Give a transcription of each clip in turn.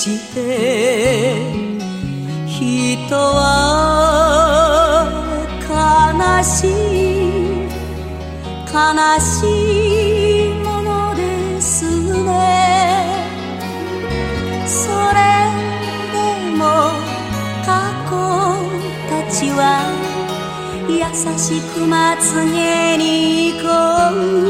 して人は悲しい悲しいものですね。それでも過去たちは優しくまつげにこう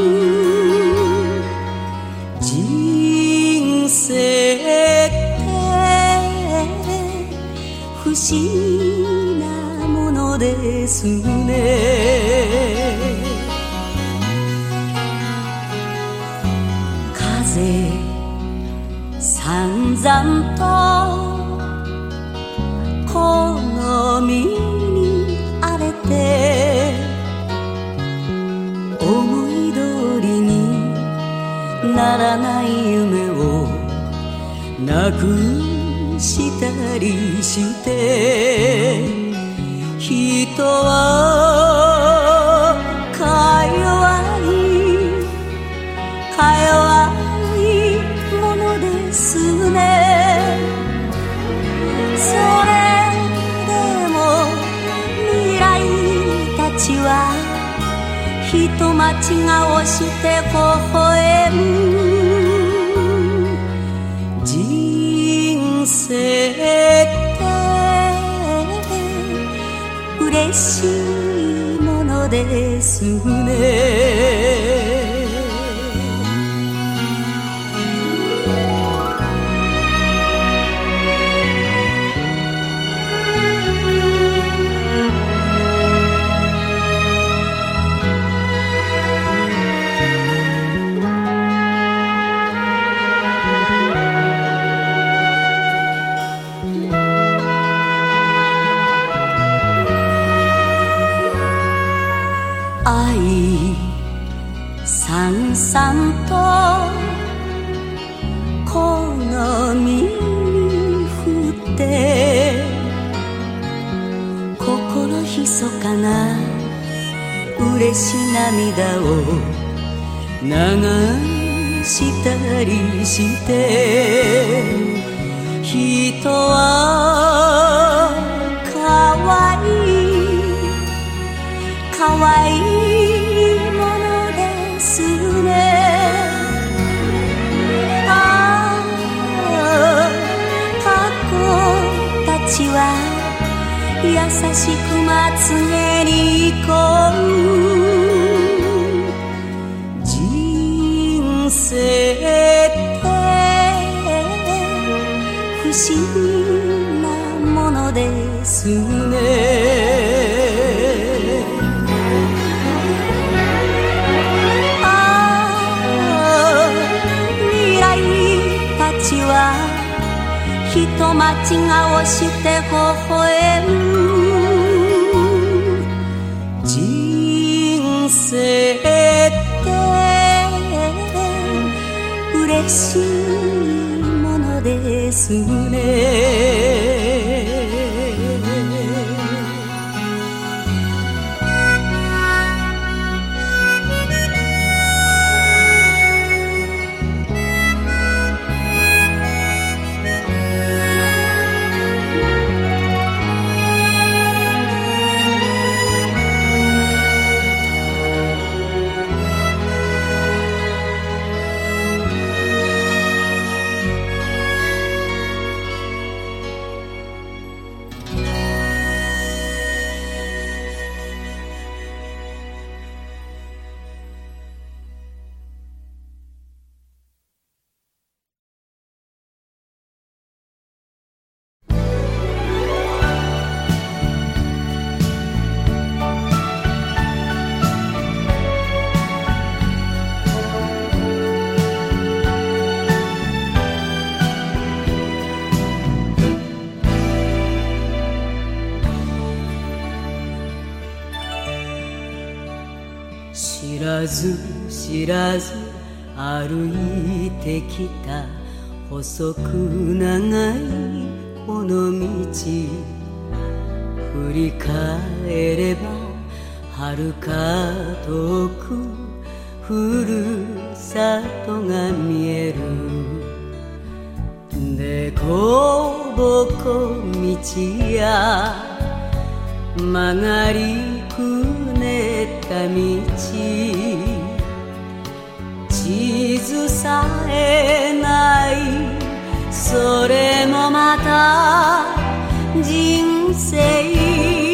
なものですね。ああ未来たちは人間違をして微笑む。人生って嬉しい。sune ず知らず歩いてきた細く長いこの道振り返れば遥か遠くふるさとが見える。でこぼこ道や曲がりくねった道。傷さえない。それもまた人生。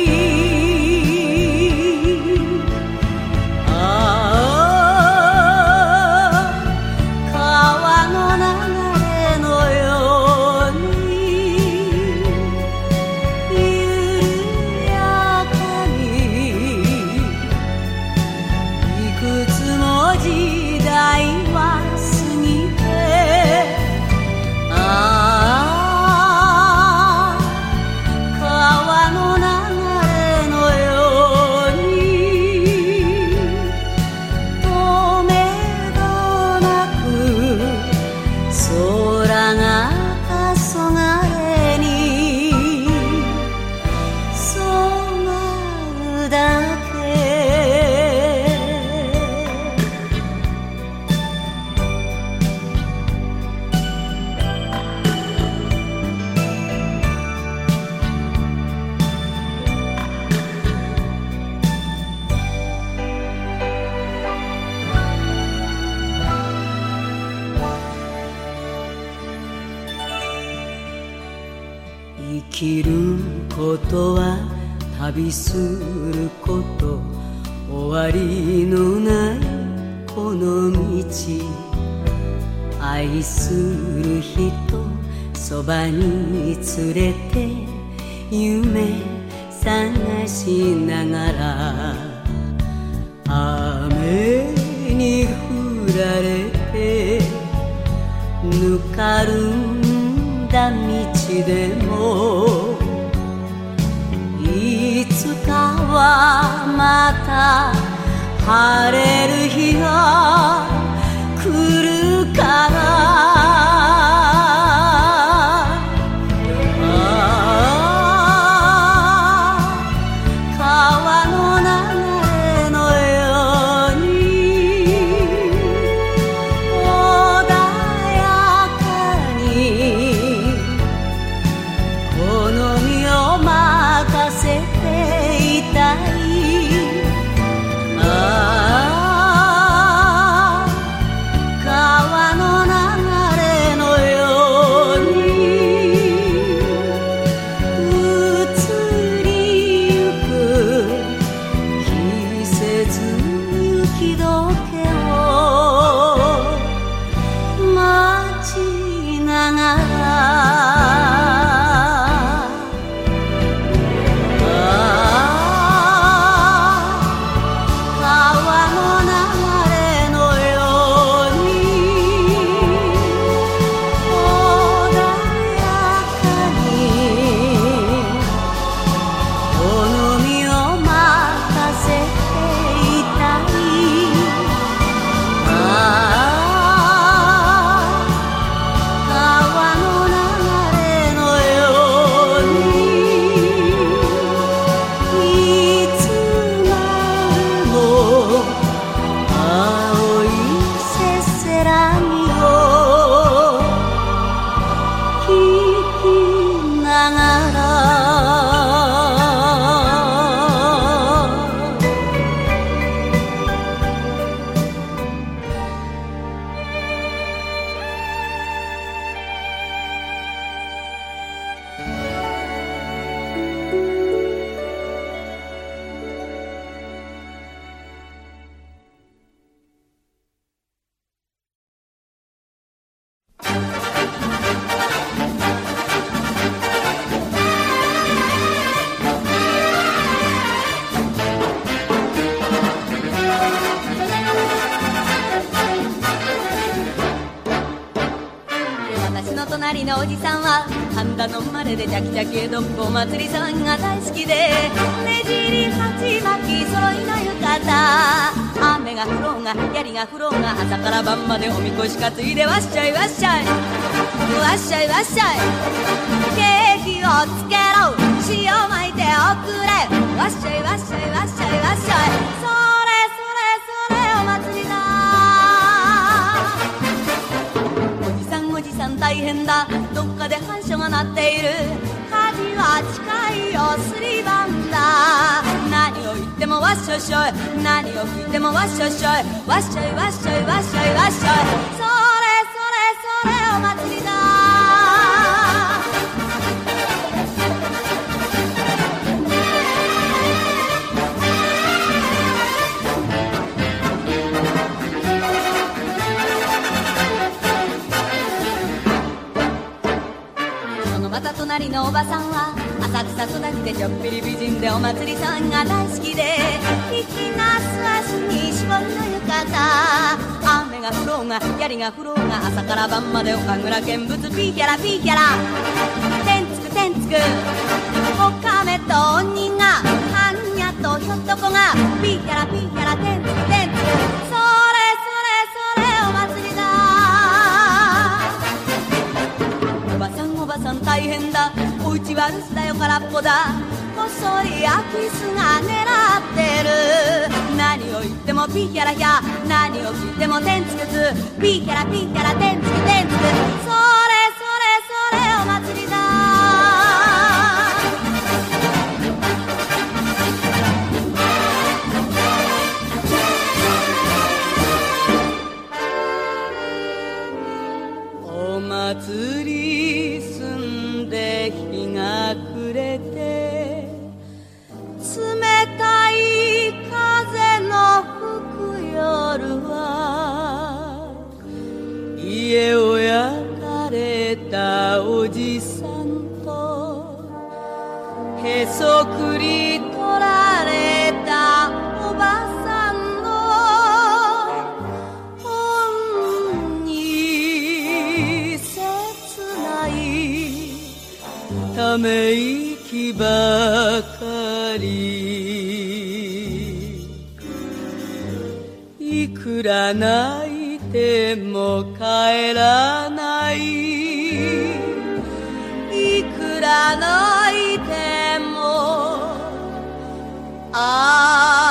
しながら雨に降られてぬかるんだ道でもいつかはまた晴れる日が隣のおじさんは神田の生まれでジャキジャキ江戸っ子お祭り騒ぎが大好きでねじり鉢巻き揃いの浴衣雨が降ろうが槍が降ろうが朝から晩までおみこし担いでわっしゃいわっしゃいわっしゃいわっしゃいケーキをつけろ塩巻いておくれわっしゃいわっしゃいわっしゃいわっしゃい変だ。どっかで反射が鳴っている。火事は近いよすり番だ。何を言ってもわっしょいしょい。何を聞いてもわっしょいしょい。わっしょいわっしょいわっしょいわっしょい。それそれそれお祭りだまた隣のおばさんは浅草育ちでちょっぴり美人でお祭り騒ぎが大好きで引きなす足に絞りの浴衣雨が降ろうが槍が降ろうが朝から晩まで岡倉見物ピーヒャラピーヒャラ。てんつくてんつくおかめと鬼がはんにゃとひょっとこがピーヒャラピーヒャラてんつくてんつく大変だ。おうちは留守だよ空っぽだ。細い空き巣が狙ってる。何を言ってもピーヒャラヒャ何を聞いてもテンツクツピーヒャラピーヒャラテンツクテンツクそれそれそれお祭りだ。お祭りそくり取られたおばさんのほんに切ないため息ばかり。いくら泣いても帰らない。いくら泣い。Ah.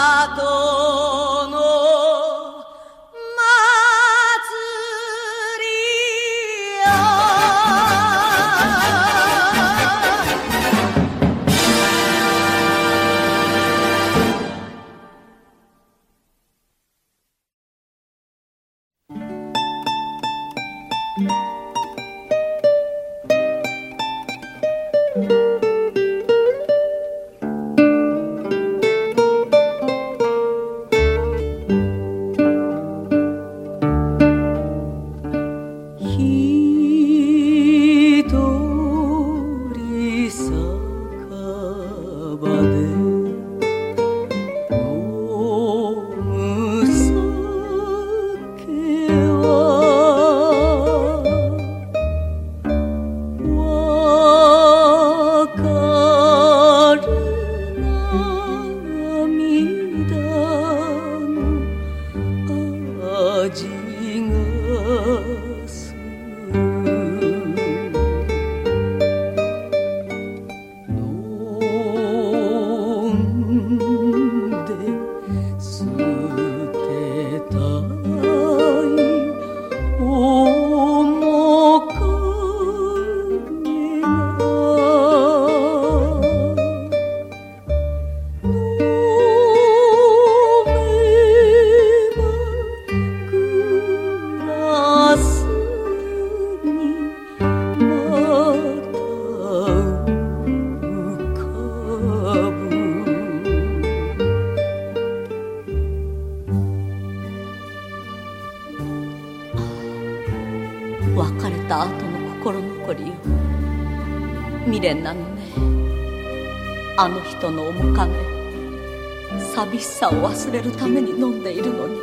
忘れるために飲んでいるのに。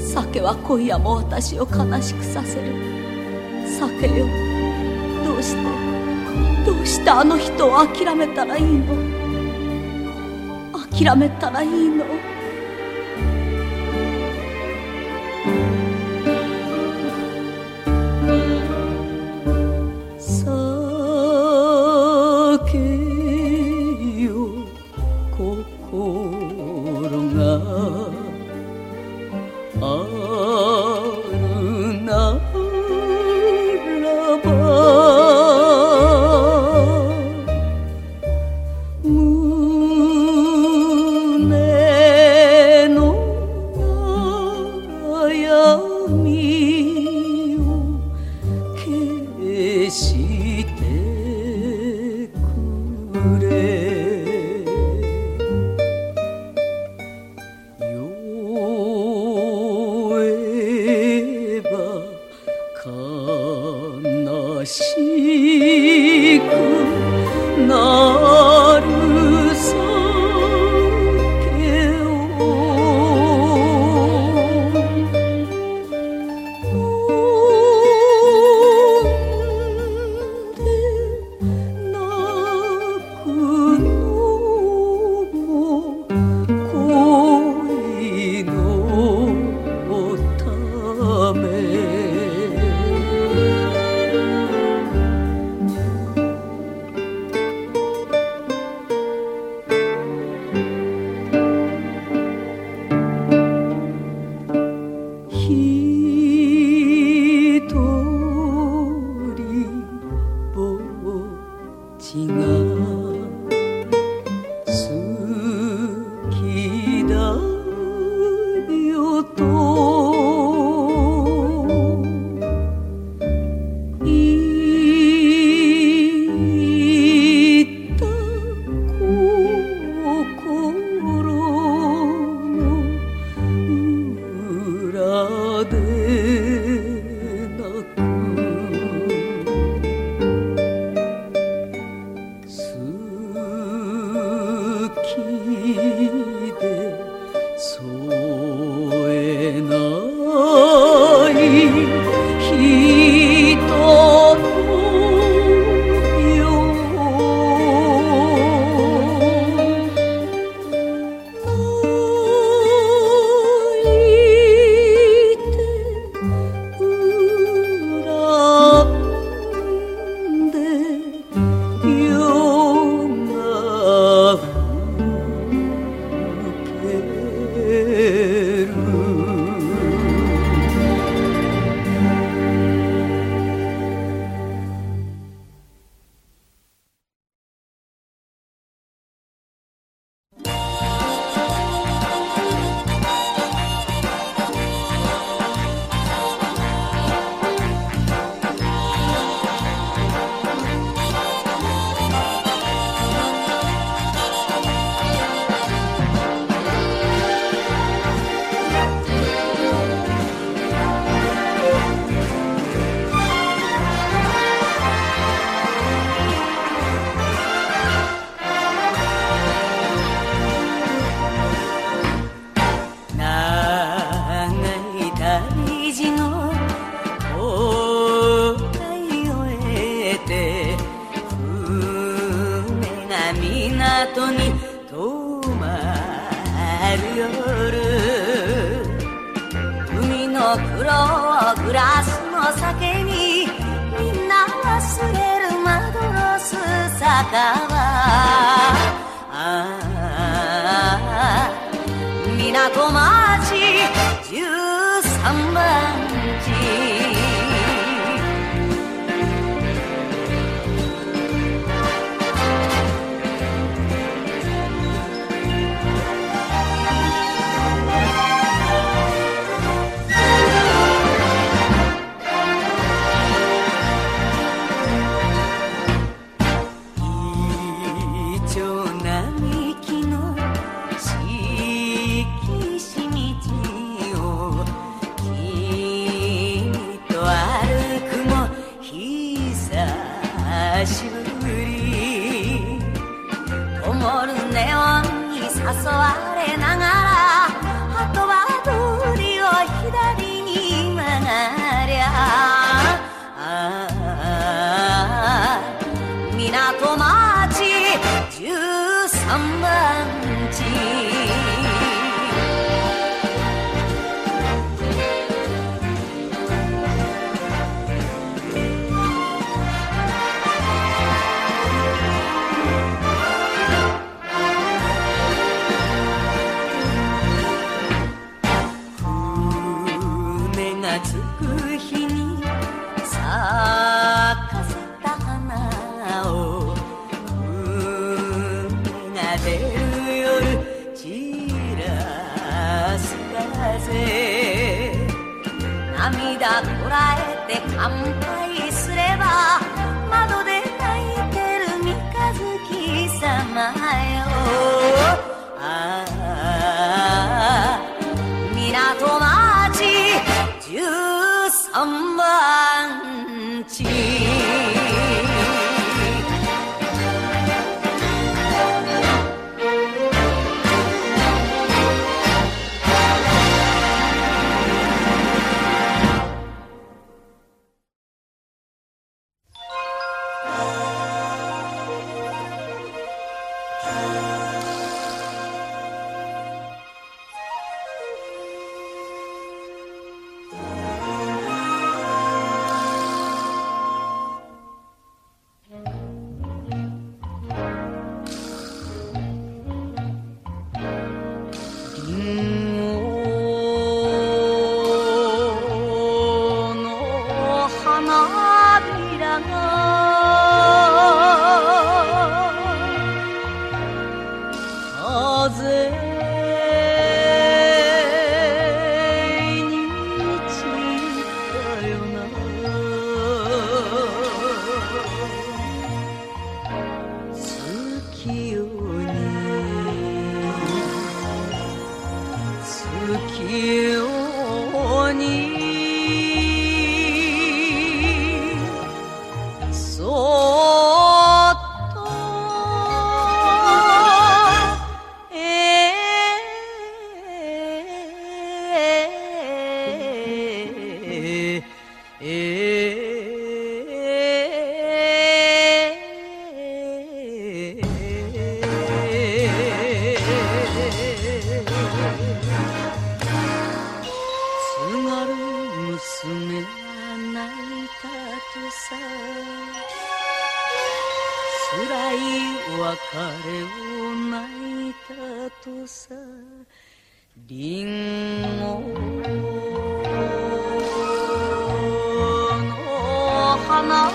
酒は今夜も私を悲しくさせる。酒よ。どうして？どうしてあの人を諦めたらいいの？諦めたらいいの？Como 津軽娘が泣いたとさ。辛い別れを泣いたとさ。りんごの花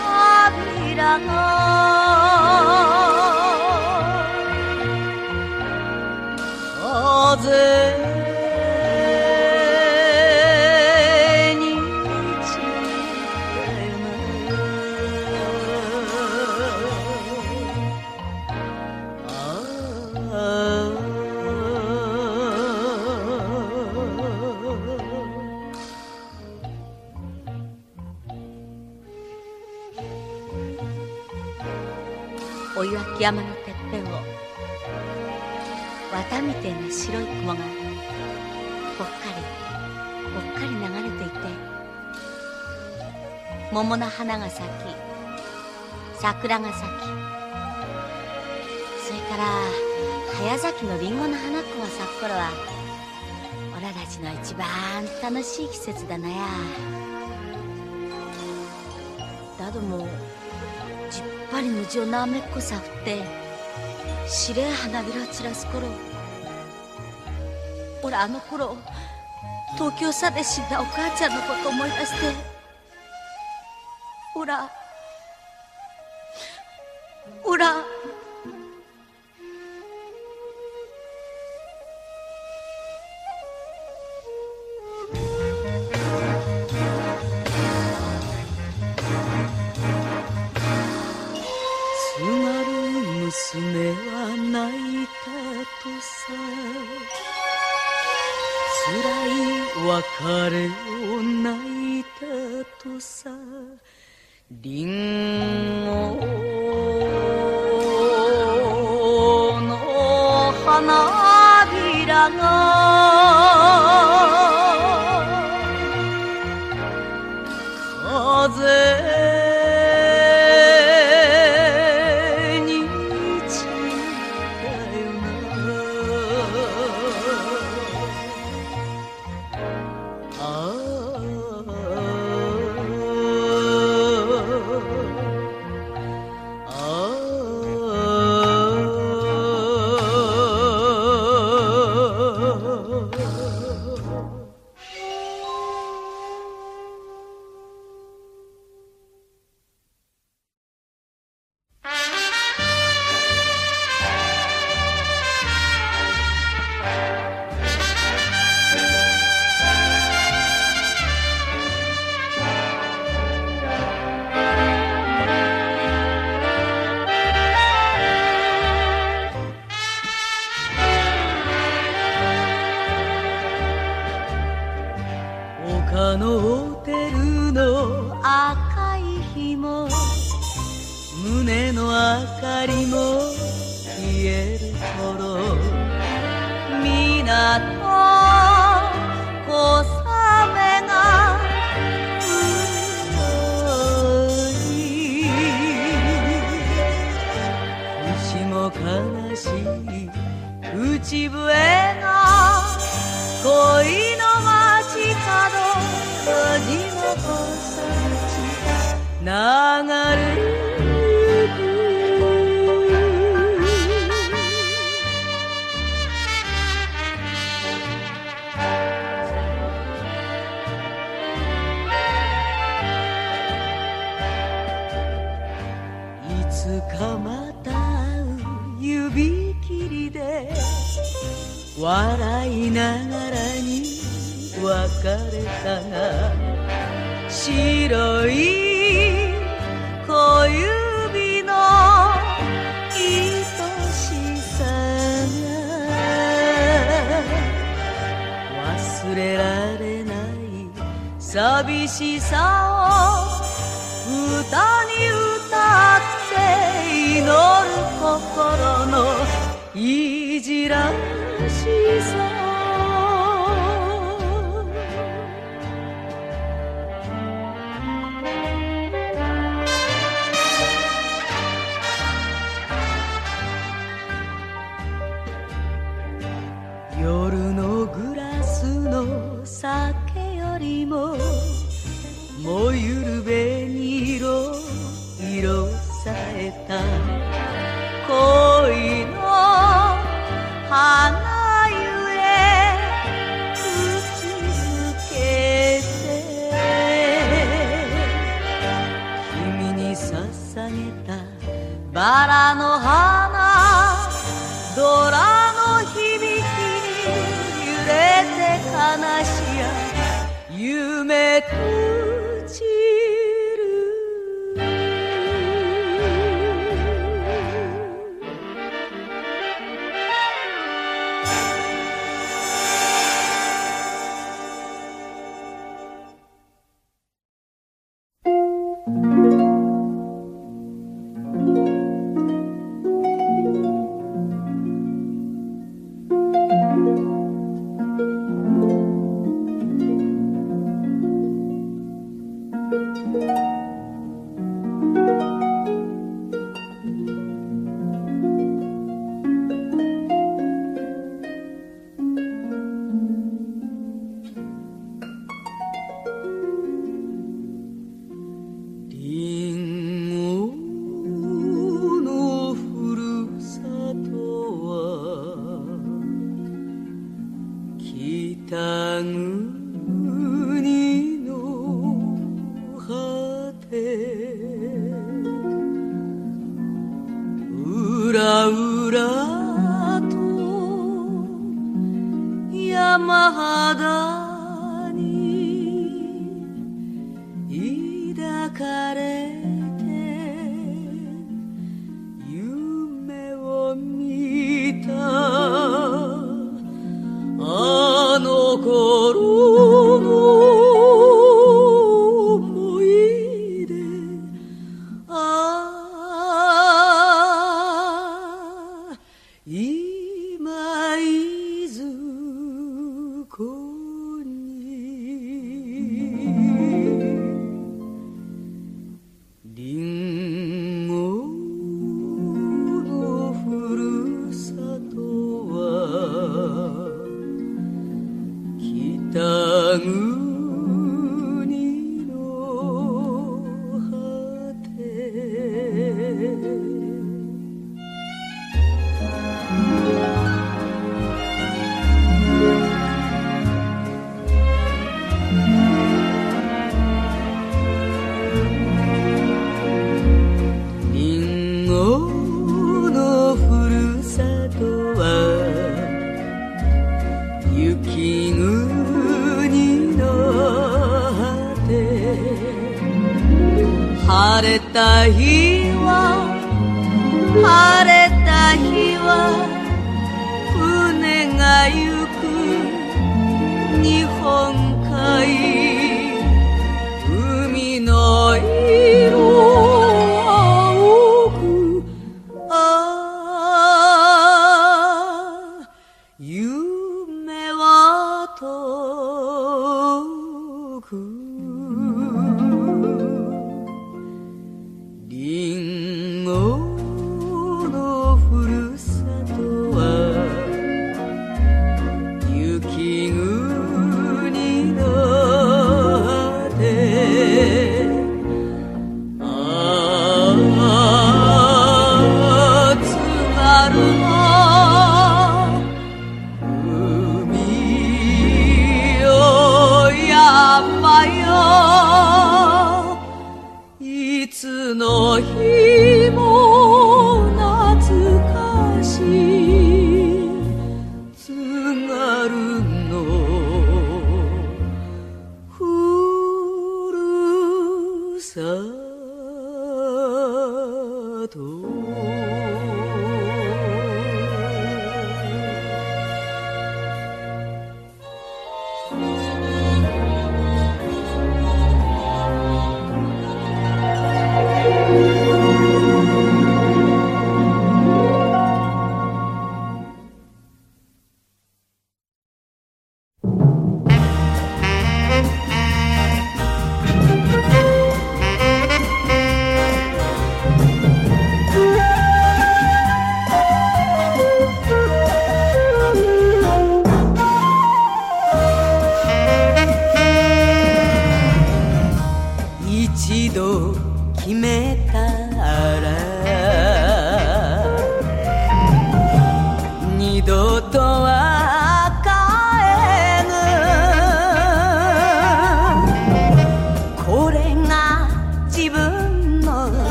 びらが桃の花が咲き桜が咲きそれから早咲きのリンゴの花子が咲く頃はオラたちの一番楽しい季節だなや。だどもじっぱり無情な雨っこさ降って白い花びら散らす頃俺あの頃東京さで死んだお母ちゃんのこと思い出しておらの花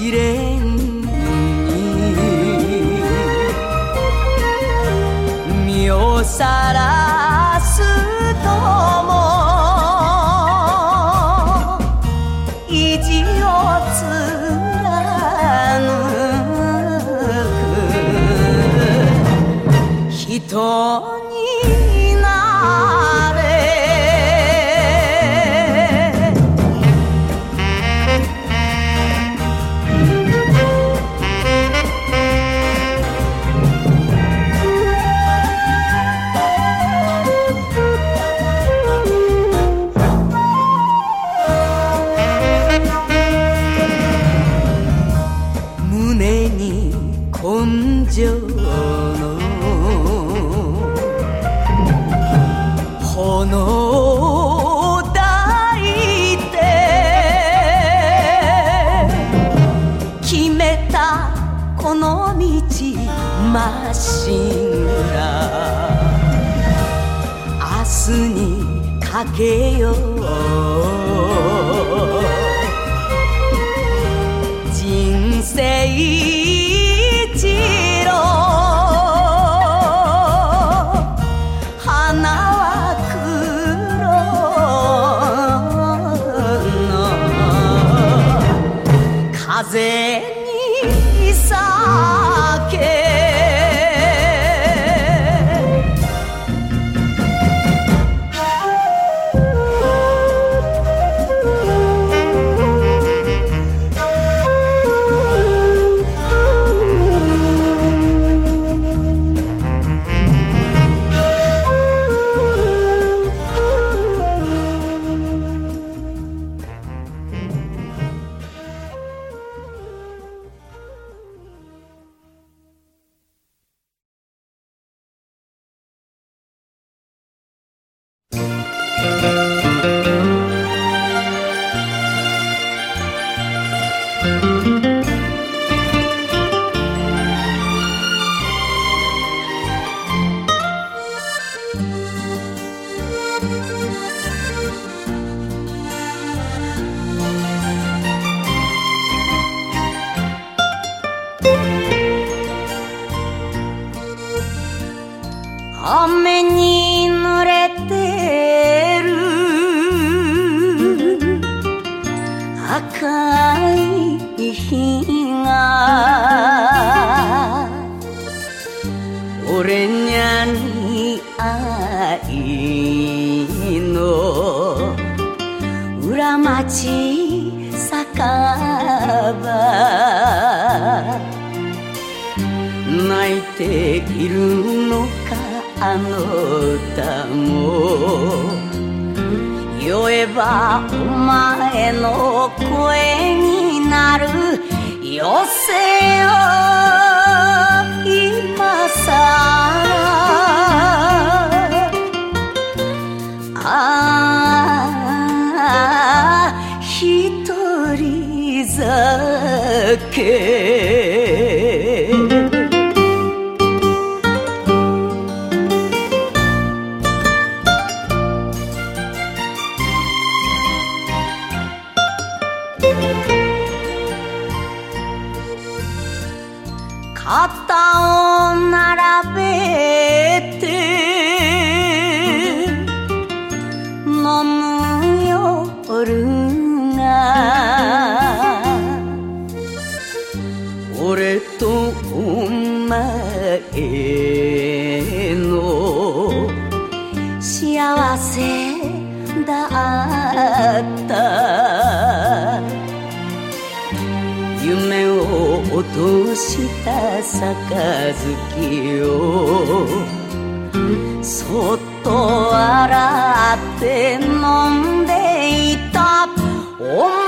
試練に身をさらすとも意地を貫く。人 부탁해요. 雨に濡れてる。赤い日が。俺にゃに愛の。裏町酒場。泣いているの。かあの歌も酔えばお前の声になるよせよ今さああ一人酒。Oh. とした杯を？そっと洗って飲んでいた。思い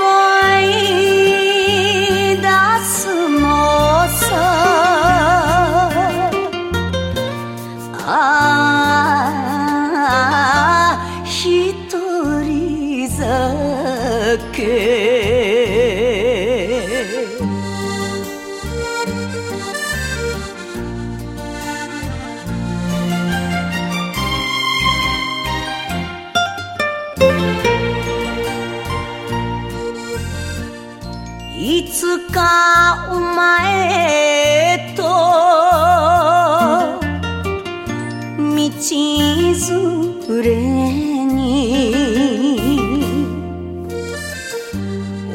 連れに。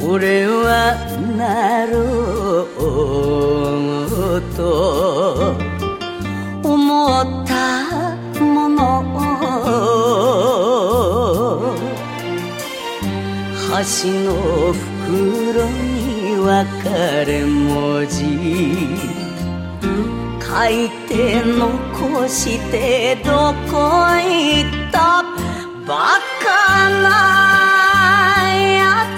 俺はなろうと。思ったもの。橋の袋に別れ文字。書いて残してどこ行った？バカなやつ